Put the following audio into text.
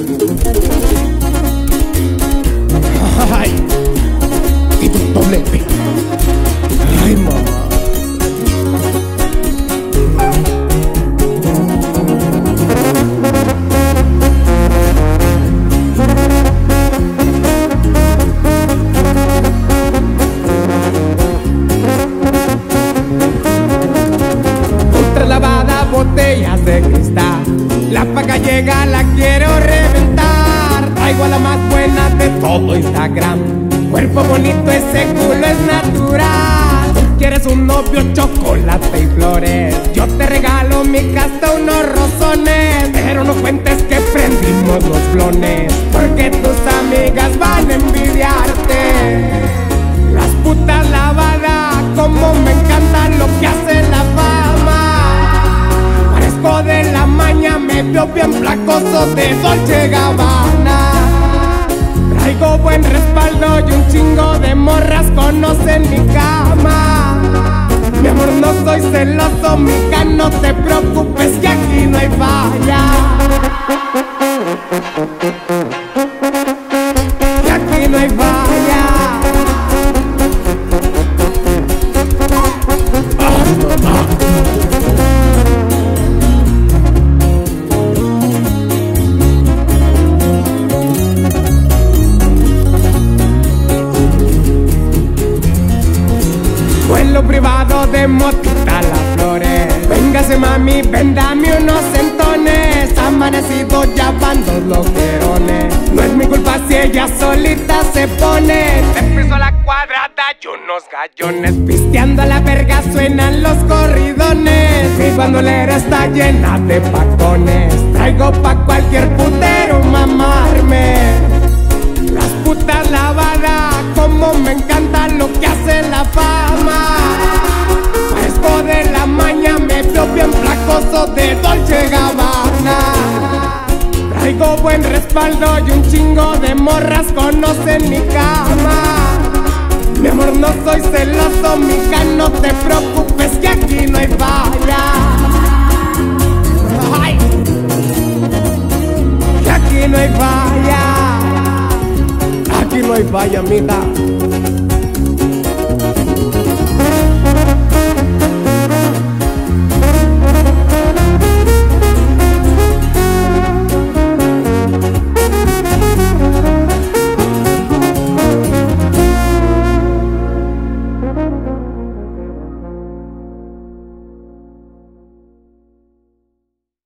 Ay, y tu. Ay, mamá. Otra lavada, botellas de cristal. La paga llega, la quiero. La más buena de todo Instagram. Cuerpo bonito, ese culo es natural. Quieres un novio, chocolate y flores. Yo te regalo mi casta, unos rosones. Pero no cuentes que prendimos los clones. Porque tus amigas van a envidiarte. Las putas lavadas, como me encanta lo que hace la fama. Parezco de la maña, me veo bien placoso de Dolce Gabbana. Chingo de morras conocen mi cama. Mi amor, no soy celoso, mica, no te preocupes que de motita las flores. Véngase mami, vendame unos centones. Amanecido ya van dos loquerones. No es mi culpa si ella solita se pone. Te la cuadrada y unos gallones. Pisteando a la verga suenan los corridones. Y cuando la era está llena de pacones. Traigo pa' cualquier putero mamarme. Traigo buen respaldo y un chingo de morras conocen mi cama. Mi amor, no soy celoso, mica, no te preocupes que aquí no hay falla. Que aquí no hay falla. Aquí no hay falla, mija.